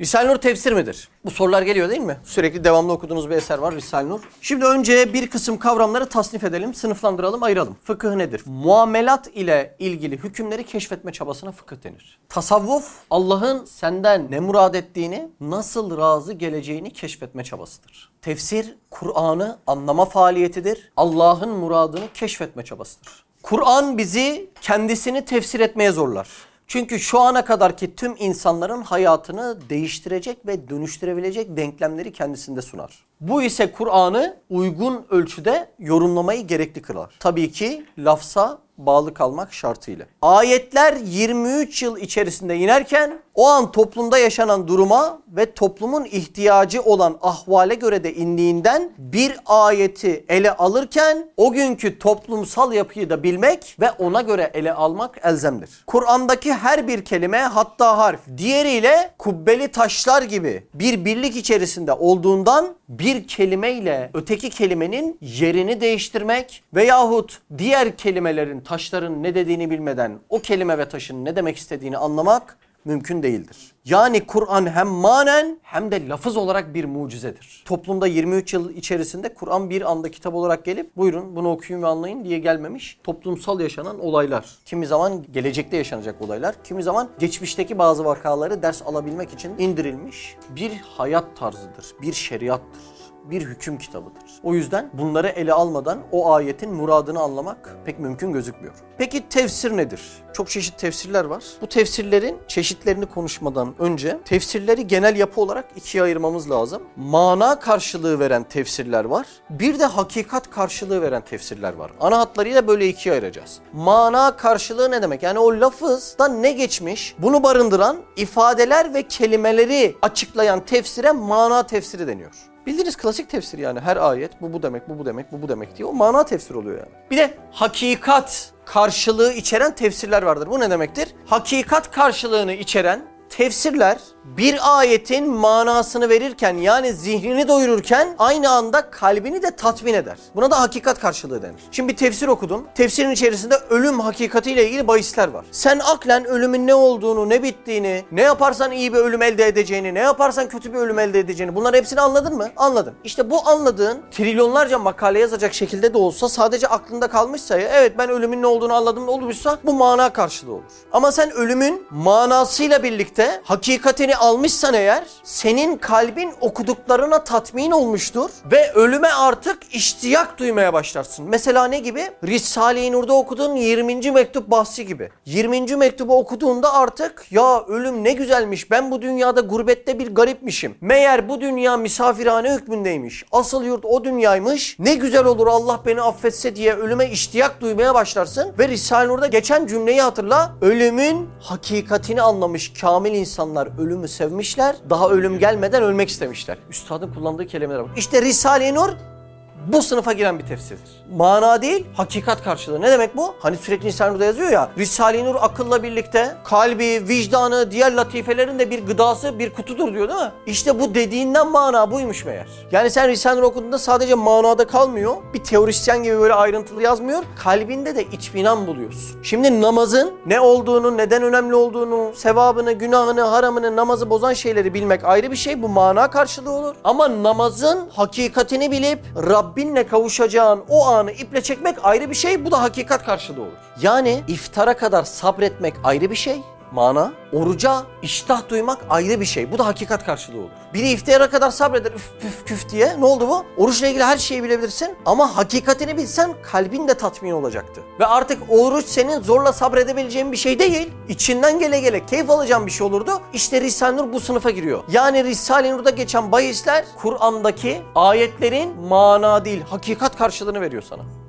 Risale-i Nur tefsir midir? Bu sorular geliyor değil mi? Sürekli devamlı okuduğunuz bir eser var Risale-i Nur. Şimdi önce bir kısım kavramları tasnif edelim, sınıflandıralım, ayıralım. Fıkıh nedir? Muamelat ile ilgili hükümleri keşfetme çabasına fıkıh denir. Tasavvuf, Allah'ın senden ne murad ettiğini, nasıl razı geleceğini keşfetme çabasıdır. Tefsir, Kur'an'ı anlama faaliyetidir. Allah'ın muradını keşfetme çabasıdır. Kur'an bizi kendisini tefsir etmeye zorlar. Çünkü şu ana kadarki tüm insanların hayatını değiştirecek ve dönüştürebilecek denklemleri kendisinde sunar. Bu ise Kur'an'ı uygun ölçüde yorumlamayı gerekli kılar. Tabii ki lafza bağlı kalmak şartıyla. Ayetler 23 yıl içerisinde inerken o an toplumda yaşanan duruma ve toplumun ihtiyacı olan ahvale göre de indiğinden bir ayeti ele alırken o günkü toplumsal yapıyı da bilmek ve ona göre ele almak elzemdir. Kur'an'daki her bir kelime hatta harf diğeriyle kubbeli taşlar gibi bir birlik içerisinde olduğundan bir kelimeyle öteki kelimenin yerini değiştirmek veyahut diğer kelimelerin taşların ne dediğini bilmeden o kelime ve taşın ne demek istediğini anlamak mümkün değildir. Yani Kur'an hem manen hem de lafız olarak bir mucizedir. Toplumda 23 yıl içerisinde Kur'an bir anda kitap olarak gelip buyurun bunu okuyun ve anlayın diye gelmemiş. Toplumsal yaşanan olaylar. Kimi zaman gelecekte yaşanacak olaylar. Kimi zaman geçmişteki bazı vakaları ders alabilmek için indirilmiş bir hayat tarzıdır. Bir şeriattır bir hüküm kitabıdır. O yüzden bunları ele almadan o ayetin muradını anlamak pek mümkün gözükmüyor. Peki tefsir nedir? Çok çeşit tefsirler var. Bu tefsirlerin çeşitlerini konuşmadan önce tefsirleri genel yapı olarak ikiye ayırmamız lazım. Mana karşılığı veren tefsirler var. Bir de hakikat karşılığı veren tefsirler var. Ana hatlarıyla böyle ikiye ayıracağız. Mana karşılığı ne demek? Yani o lafızdan ne geçmiş? Bunu barındıran ifadeler ve kelimeleri açıklayan tefsire mana tefsiri deniyor. Bildiğiniz klasik tefsir yani her ayet bu bu demek bu bu demek bu bu demek diye o mana tefsir oluyor yani. Bir de hakikat karşılığı içeren tefsirler vardır. Bu ne demektir? Hakikat karşılığını içeren tefsirler bir ayetin manasını verirken yani zihnini doyururken aynı anda kalbini de tatmin eder. Buna da hakikat karşılığı denir. Şimdi bir tefsir okudun. Tefsirin içerisinde ölüm hakikatiyle ilgili bahisler var. Sen aklen ölümün ne olduğunu, ne bittiğini, ne yaparsan iyi bir ölüm elde edeceğini, ne yaparsan kötü bir ölüm elde edeceğini bunları hepsini anladın mı? Anladın. İşte bu anladığın trilyonlarca makale yazacak şekilde de olsa sadece aklında kalmışsa ya evet ben ölümün ne olduğunu anladım olmuşsa bu mana karşılığı olur. Ama sen ölümün manasıyla birlikte hakikatini almışsan eğer senin kalbin okuduklarına tatmin olmuştur ve ölüme artık iştiyak duymaya başlarsın. Mesela ne gibi? Risale-i Nur'da okuduğun 20. mektup bahsi gibi. 20. mektubu okuduğunda artık ya ölüm ne güzelmiş ben bu dünyada gurbette bir garipmişim. Meğer bu dünya misafirhane hükmündeymiş. Asıl yurt o dünyaymış. Ne güzel olur Allah beni affetse diye ölüme iştiyak duymaya başlarsın ve Risale-i Nur'da geçen cümleyi hatırla. Ölümün hakikatini anlamış kamil insanlar ölümü sevmişler. Daha ölüm gelmeden ölmek istemişler. Üstadın kullandığı kelimelere bak. İşte Risale-i Nur bu sınıfa giren bir tefsirdir. Mana değil, hakikat karşılığı. Ne demek bu? Hani sürekli Risale-i yazıyor ya. Risale-i Nur akılla birlikte kalbi, vicdanı, diğer latifelerin de bir gıdası, bir kutudur diyor değil mi? İşte bu dediğinden mana buymuş meğer. Yani sen Risale-i Nur okuduğunda sadece manada kalmıyor. Bir teorisyen gibi böyle ayrıntılı yazmıyor. Kalbinde de içminan buluyorsun. Şimdi namazın ne olduğunu, neden önemli olduğunu, sevabını, günahını, haramını, namazı bozan şeyleri bilmek ayrı bir şey. Bu mana karşılığı olur. Ama namazın hakikatini bilip Rabbinle kavuşacağın o anı iple çekmek ayrı bir şey. Bu da hakikat karşılığı olur. Yani iftara kadar sabretmek ayrı bir şey. Mana. Oruca iştah duymak ayrı bir şey. Bu da hakikat karşılığı olur. Biri iftara kadar sabreder üf püf küf diye. Ne oldu bu? Oruçla ilgili her şeyi bilebilirsin. Ama hakikatini bilsen kalbin de tatmin olacaktı. Ve artık oruç senin zorla sabredebileceğin bir şey değil. İçinden gele gele keyif alacağın bir şey olurdu. İşte Risale-i Nur bu sınıfa giriyor. Yani Risale-i Nur'da geçen bahisler Kur'an'daki ayetlerin mana değil hakikat karşılığını veriyor sana.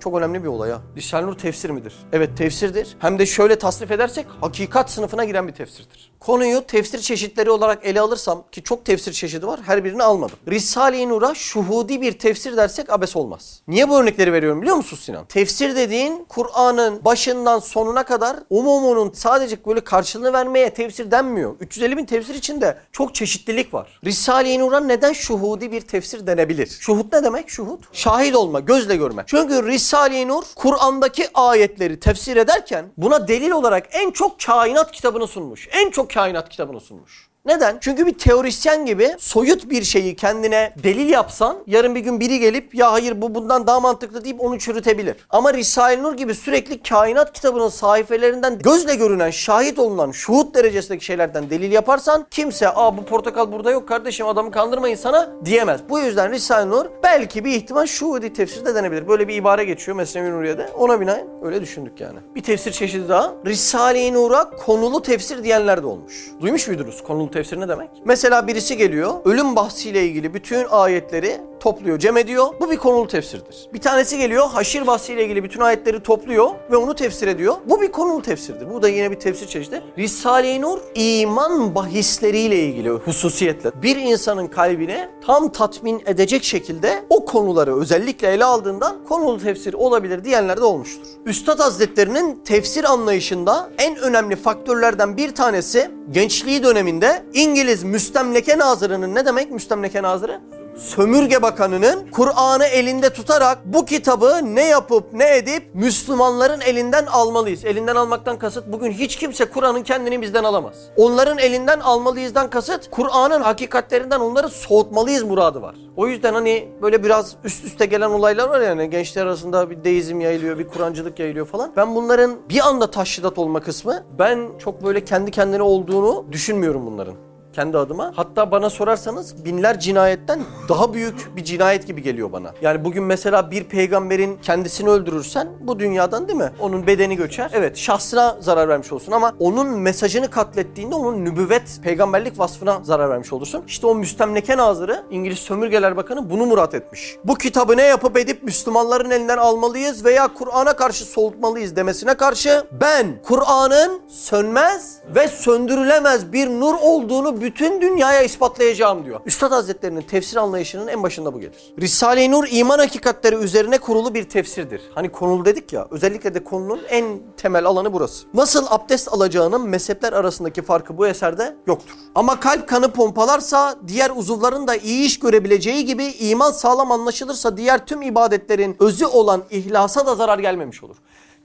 Çok önemli bir olay ha. Risale-i Nur tefsir midir? Evet tefsirdir. Hem de şöyle tasnif edersek hakikat sınıfına giren bir tefsirdir. Konuyu tefsir çeşitleri olarak ele alırsam ki çok tefsir çeşidi var her birini almadım. Risale-i Nur'a şuhudi bir tefsir dersek abes olmaz. Niye bu örnekleri veriyorum biliyor musun Sinan? Tefsir dediğin Kur'an'ın başından sonuna kadar umumunun sadece böyle karşılığını vermeye tefsir denmiyor. 350 bin tefsir içinde çok çeşitlilik var. Risale-i Nur'a neden şuhudi bir tefsir denebilir? Şuhud ne demek şuhud? Şahit olma, gözle görme. Çünkü Risale-i Nur Kur'an'daki ayetleri tefsir ederken buna delil olarak en çok kainat kitabını sunmuş. En çok kainat kitabını sunmuş. Neden? Çünkü bir teorisyen gibi soyut bir şeyi kendine delil yapsan yarın bir gün biri gelip ya hayır bu bundan daha mantıklı deyip onu çürütebilir. Ama Risale-i Nur gibi sürekli kainat kitabının sayfelerinden gözle görünen, şahit olunan, şuhut derecesindeki şeylerden delil yaparsan kimse aa bu portakal burada yok kardeşim adamı kandırmayın sana diyemez. Bu yüzden Risale-i Nur belki bir ihtimal şuhudi tefsir de denebilir. Böyle bir ibare geçiyor Mesnevi Nuriye'de. Ona binaen öyle düşündük yani. Bir tefsir çeşidi daha. Risale-i Nur'a konulu tefsir diyenler de olmuş. Duymuş muydunuz konulu tefsir ne demek? Mesela birisi geliyor ölüm bahsiyle ilgili bütün ayetleri topluyor, cem ediyor. Bu bir konulu tefsirdir. Bir tanesi geliyor haşir bahsiyle ilgili bütün ayetleri topluyor ve onu tefsir ediyor. Bu bir konulu tefsirdir. Bu da yine bir tefsir çeşidi. Risale-i Nur iman bahisleriyle ilgili hususiyetle bir insanın kalbine tam tatmin edecek şekilde o konuları özellikle ele aldığından konulu tefsir olabilir diyenler de olmuştur. Üstad Hazretlerinin tefsir anlayışında en önemli faktörlerden bir tanesi gençliği döneminde İngiliz müstemleke nazırının ne demek müstemleke nazırı? Sömürge Bakanı'nın Kur'an'ı elinde tutarak bu kitabı ne yapıp ne edip Müslümanların elinden almalıyız. Elinden almaktan kasıt bugün hiç kimse Kur'an'ın kendini bizden alamaz. Onların elinden almalıyızdan kasıt Kur'an'ın hakikatlerinden onları soğutmalıyız muradı var. O yüzden hani böyle biraz üst üste gelen olaylar var yani gençler arasında bir deizm yayılıyor, bir Kur'ancılık yayılıyor falan. Ben bunların bir anda taşhidat olma kısmı ben çok böyle kendi kendine olduğunu düşünmüyorum bunların kendi adıma. Hatta bana sorarsanız binler cinayetten daha büyük bir cinayet gibi geliyor bana. Yani bugün mesela bir peygamberin kendisini öldürürsen bu dünyadan değil mi? Onun bedeni göçer. Evet şahsına zarar vermiş olsun ama onun mesajını katlettiğinde onun nübüvvet, peygamberlik vasfına zarar vermiş olursun. İşte o müstemleke nazırı İngiliz Sömürgeler Bakanı bunu murat etmiş. Bu kitabı ne yapıp edip Müslümanların elinden almalıyız veya Kur'an'a karşı soğutmalıyız demesine karşı ben Kur'an'ın sönmez ve söndürülemez bir nur olduğunu bütün dünyaya ispatlayacağım diyor. Üstad Hazretlerinin tefsir anlayışının en başında bu gelir. Risale-i Nur iman hakikatleri üzerine kurulu bir tefsirdir. Hani konulu dedik ya özellikle de konunun en temel alanı burası. Nasıl abdest alacağının mezhepler arasındaki farkı bu eserde yoktur. Ama kalp kanı pompalarsa diğer uzuvların da iyi iş görebileceği gibi iman sağlam anlaşılırsa diğer tüm ibadetlerin özü olan ihlasa da zarar gelmemiş olur.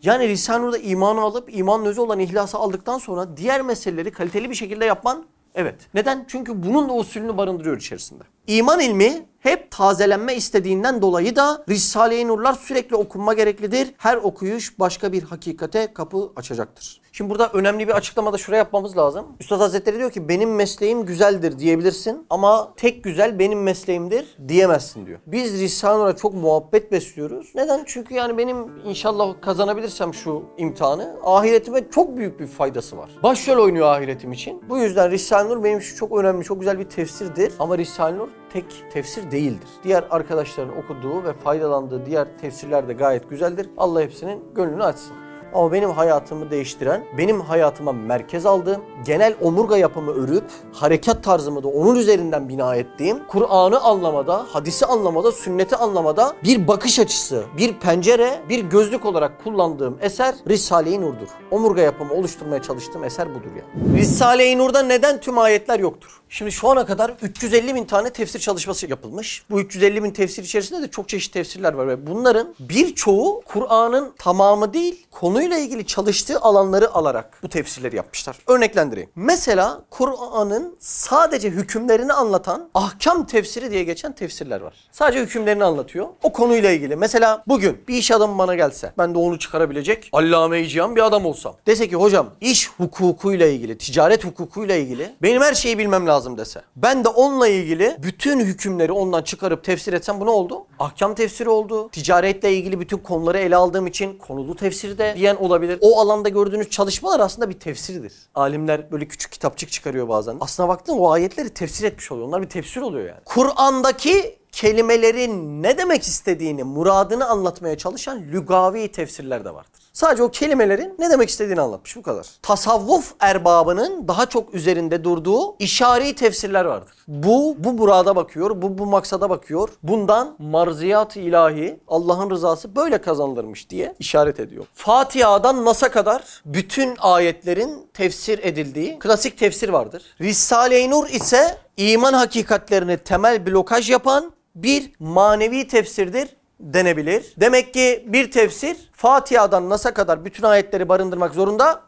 Yani Risale-i Nur'da imanı alıp imanın özü olan ihlası aldıktan sonra diğer meseleleri kaliteli bir şekilde yapman Evet. Neden? Çünkü bunun da usulünü barındırıyor içerisinde. İman ilmi hep tazelenme istediğinden dolayı da Risale-i Nurlar sürekli okunma gereklidir. Her okuyuş başka bir hakikate kapı açacaktır. Şimdi burada önemli bir açıklamada şuraya yapmamız lazım. Üstad Hazretleri diyor ki benim mesleğim güzeldir diyebilirsin ama tek güzel benim mesleğimdir diyemezsin diyor. Biz Risale-i Nur'a çok muhabbet besliyoruz. Neden? Çünkü yani benim inşallah kazanabilirsem şu imtihanı ahiretime çok büyük bir faydası var. Başrol oynuyor ahiretim için. Bu yüzden Risale-i Nur benim için çok önemli, çok güzel bir tefsirdir. Ama Risale-i Nur tek tefsir değildir. Diğer arkadaşların okuduğu ve faydalandığı diğer tefsirler de gayet güzeldir. Allah hepsinin gönlünü açsın. Ama benim hayatımı değiştiren, benim hayatıma merkez aldığım, genel omurga yapımı örüp, harekat tarzımı da onun üzerinden bina ettiğim, Kur'an'ı anlamada, hadisi anlamada, sünneti anlamada bir bakış açısı, bir pencere, bir gözlük olarak kullandığım eser Risale-i Nur'dur. Omurga yapımı oluşturmaya çalıştığım eser budur yani. Risale-i Nur'da neden tüm ayetler yoktur? Şimdi şu ana kadar 350 bin tane tefsir çalışması yapılmış. Bu 350 bin tefsir içerisinde de çok çeşitli tefsirler var ve bunların birçoğu Kur'an'ın tamamı değil, konuyla ilgili çalıştığı alanları alarak bu tefsirleri yapmışlar. Örneklendireyim. Mesela Kur'an'ın sadece hükümlerini anlatan ahkam tefsiri diye geçen tefsirler var. Sadece hükümlerini anlatıyor. O konuyla ilgili. Mesela bugün bir iş adamı bana gelse, ben de onu çıkarabilecek allame bir adam olsam. Dese ki hocam iş hukukuyla ilgili, ticaret hukukuyla ilgili benim her şeyi bilmem lazım dese. Ben de onunla ilgili bütün hükümleri ondan çıkarıp tefsir etsem bu ne oldu? Ahkam tefsiri oldu. Ticaretle ilgili bütün konuları ele aldığım için konulu tefsiri de diyen olabilir. O alanda gördüğünüz çalışmalar aslında bir tefsirdir. Alimler böyle küçük kitapçık çıkarıyor bazen. Aslına baktığında o ayetleri tefsir etmiş oluyor. Onlar bir tefsir oluyor yani. Kur'an'daki kelimelerin ne demek istediğini, muradını anlatmaya çalışan lügavi tefsirler de vardır. Sadece o kelimelerin ne demek istediğini anlatmış bu kadar. Tasavvuf erbabının daha çok üzerinde durduğu işari tefsirler vardır. Bu bu murada bakıyor, bu bu maksada bakıyor. Bundan marziyat ilahi, Allah'ın rızası böyle kazanılırmış diye işaret ediyor. Fatiha'dan Nas'a kadar bütün ayetlerin tefsir edildiği klasik tefsir vardır. Risale-i Nur ise iman hakikatlerini temel blokaj yapan bir manevi tefsirdir denebilir. Demek ki bir tefsir Fatiha'dan Nas'a kadar bütün ayetleri barındırmak zorunda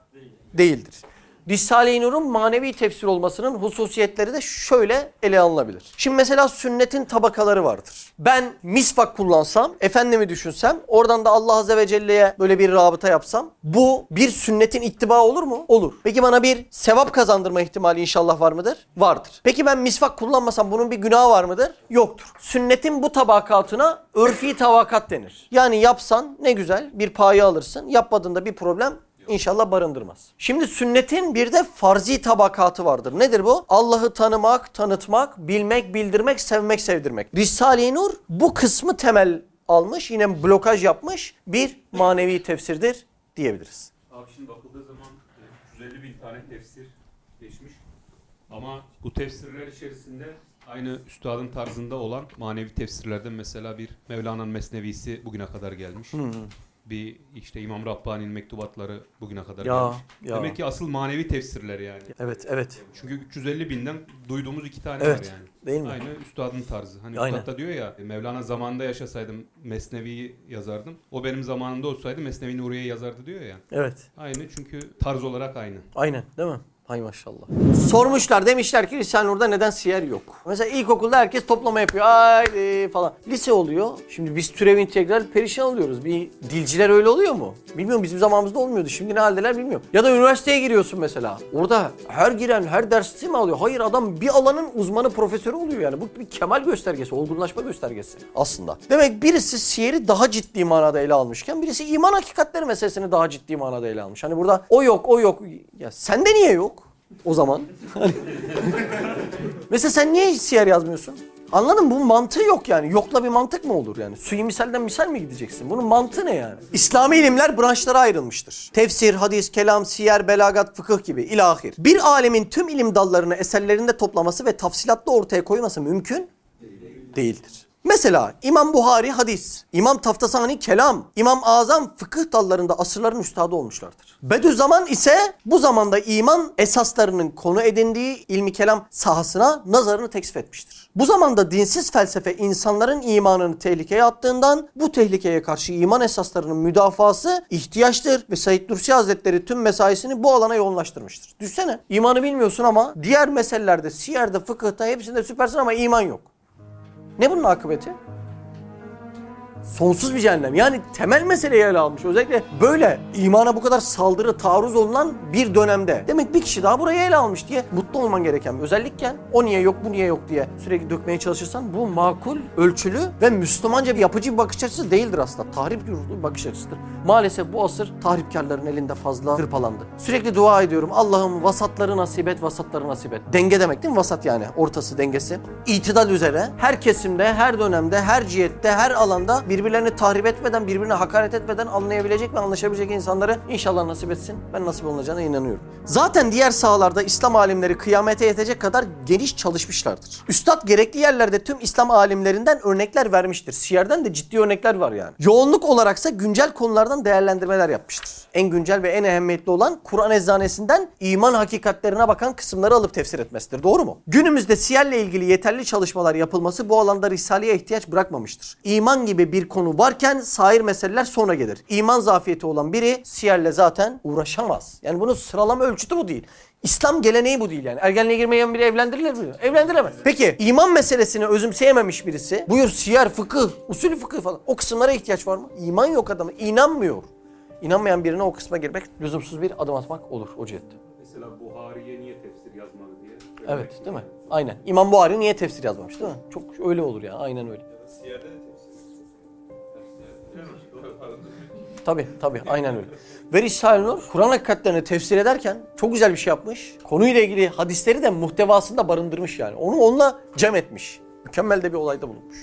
değildir. Risale-i Nur'un manevi tefsir olmasının hususiyetleri de şöyle ele alınabilir. Şimdi mesela sünnetin tabakaları vardır. Ben misvak kullansam, efendimi düşünsem, oradan da Allah Azze ve Celle'ye böyle bir rabıta yapsam, bu bir sünnetin ittiba olur mu? Olur. Peki bana bir sevap kazandırma ihtimali inşallah var mıdır? Vardır. Peki ben misvak kullanmasam bunun bir günahı var mıdır? Yoktur. Sünnetin bu tabakatına örfi tabakat denir. Yani yapsan ne güzel bir payı alırsın, yapmadığında bir problem İnşallah barındırmaz. Şimdi sünnetin bir de farzi tabakatı vardır. Nedir bu? Allah'ı tanımak, tanıtmak, bilmek, bildirmek, sevmek, sevdirmek. Risale-i Nur bu kısmı temel almış, yine blokaj yapmış bir manevi tefsirdir diyebiliriz. Abi şimdi bakıldığı zaman e, 350 bin tane tefsir geçmiş. Ama bu tefsirler içerisinde aynı üstadın tarzında olan manevi tefsirlerden mesela bir Mevlana'nın Mesnevisi bugüne kadar gelmiş. Bir işte İmam Rabbani'nin mektubatları bugüne kadar Ya, gelmiş. ya. Demek ki asıl manevi tefsirler yani. Evet, evet. Çünkü 350 binden duyduğumuz iki tane Evet, var yani. değil mi? Aynı üstadın tarzı. Hani Aynen. üstad da diyor ya Mevlana zamanında yaşasaydım Mesnevi'yi yazardım. O benim zamanımda olsaydı Mesnevi Nuriye'yi yazardı diyor ya. Evet. Aynı çünkü tarz olarak aynı. Aynen değil mi? Hay maşallah. Sormuşlar demişler ki Risale-i neden siyer yok? Mesela ilkokulda herkes toplama yapıyor. Haydi falan. Lise oluyor. Şimdi biz türev integral perişan oluyoruz. Bir dilciler öyle oluyor mu? Bilmiyorum bizim zamanımızda olmuyordu. Şimdi ne haldeler bilmiyorum. Ya da üniversiteye giriyorsun mesela. Orada her giren her dersi mi alıyor? Hayır adam bir alanın uzmanı profesörü oluyor yani. Bu bir kemal göstergesi, olgunlaşma göstergesi aslında. Demek birisi siyeri daha ciddi manada ele almışken birisi iman hakikatleri meselesini daha ciddi manada ele almış. Hani burada o yok, o yok. Ya sende niye yok? O zaman. Hani- Mesela sen niye siyer yazmıyorsun? Anladın mı? Bunun mantığı yok yani. Yokla bir mantık mı olur yani? Suyu misalden misal mi gideceksin? Bunun mantığı ne yani? İslami ilimler branşlara ayrılmıştır. Tefsir, hadis, kelam, siyer, belagat, fıkıh gibi ilahir. Bir alemin tüm ilim dallarını eserlerinde toplaması ve tafsilatlı ortaya koyması mümkün değildir. Mesela İmam Buhari hadis, İmam Taftasani kelam, İmam Azam fıkıh dallarında asırların üstadı olmuşlardır. Bediüzzaman ise bu zamanda iman esaslarının konu edindiği ilmi kelam sahasına nazarını teksif etmiştir. Bu zamanda dinsiz felsefe insanların imanını tehlikeye attığından bu tehlikeye karşı iman esaslarının müdafası ihtiyaçtır ve Said Nursi Hazretleri tüm mesaisini bu alana yoğunlaştırmıştır. Düşsene imanı bilmiyorsun ama diğer meselelerde, siyerde, fıkıhta hepsinde süpersin ama iman yok. Ne bunun akıbeti? Sonsuz bir cehennem. Yani temel meseleyi ele almış. Özellikle böyle imana bu kadar saldırı, taarruz olunan bir dönemde. Demek bir kişi daha burayı ele almış diye mutlu olman gereken bir özellikken o niye yok, bu niye yok diye sürekli dökmeye çalışırsan bu makul, ölçülü ve Müslümanca bir yapıcı bir bakış açısı değildir aslında. Tahrip ruhlu bir bakış açısıdır. Maalesef bu asır tahripkarların elinde fazla hırpalandı. Sürekli dua ediyorum. Allah'ım vasatları nasip et, vasatları nasip et. Denge demek değil mi? Vasat yani. Ortası dengesi. İtidal üzere her kesimde, her dönemde, her cihette, her alanda birbirlerini tahrip etmeden, birbirine hakaret etmeden anlayabilecek ve anlaşabilecek insanları inşallah nasip etsin. Ben nasip olacağına inanıyorum. Zaten diğer sahalarda İslam alimleri kıyamete yetecek kadar geniş çalışmışlardır. Üstad gerekli yerlerde tüm İslam alimlerinden örnekler vermiştir. Siyerden de ciddi örnekler var yani. Yoğunluk olaraksa güncel konulardan değerlendirmeler yapmıştır. En güncel ve en ehemmiyetli olan Kur'an eczanesinden iman hakikatlerine bakan kısımları alıp tefsir etmesidir. Doğru mu? Günümüzde siyerle ilgili yeterli çalışmalar yapılması bu alanda Risale'ye ihtiyaç bırakmamıştır. İman gibi bir konu varken sair meseleler sonra gelir. İman zafiyeti olan biri siyerle zaten uğraşamaz. Yani bunun sıralama ölçütü bu değil. İslam geleneği bu değil yani. Ergenliğe girmeyen biri evlendirilir mi? Evlendiremez. Peki iman meselesini özümseyememiş birisi buyur siyer, fıkıh, usulü fıkıh falan o kısımlara ihtiyaç var mı? İman yok adamın. inanmıyor. İnanmayan birine o kısma girmek lüzumsuz bir adım atmak olur o cihette. Mesela Buhari'ye niye tefsir yazmadı diye. Evet değil mi? Aynen. İmam Buhari niye tefsir yazmamış değil mi? Çok öyle olur ya. Aynen öyle. Tabi tabi aynen öyle. Ve Risale-i Nur Kur'an hakikatlerini tefsir ederken çok güzel bir şey yapmış. Konuyla ilgili hadisleri de muhtevasında barındırmış yani. Onu onunla cem etmiş. Mükemmel de bir olayda bulunmuş.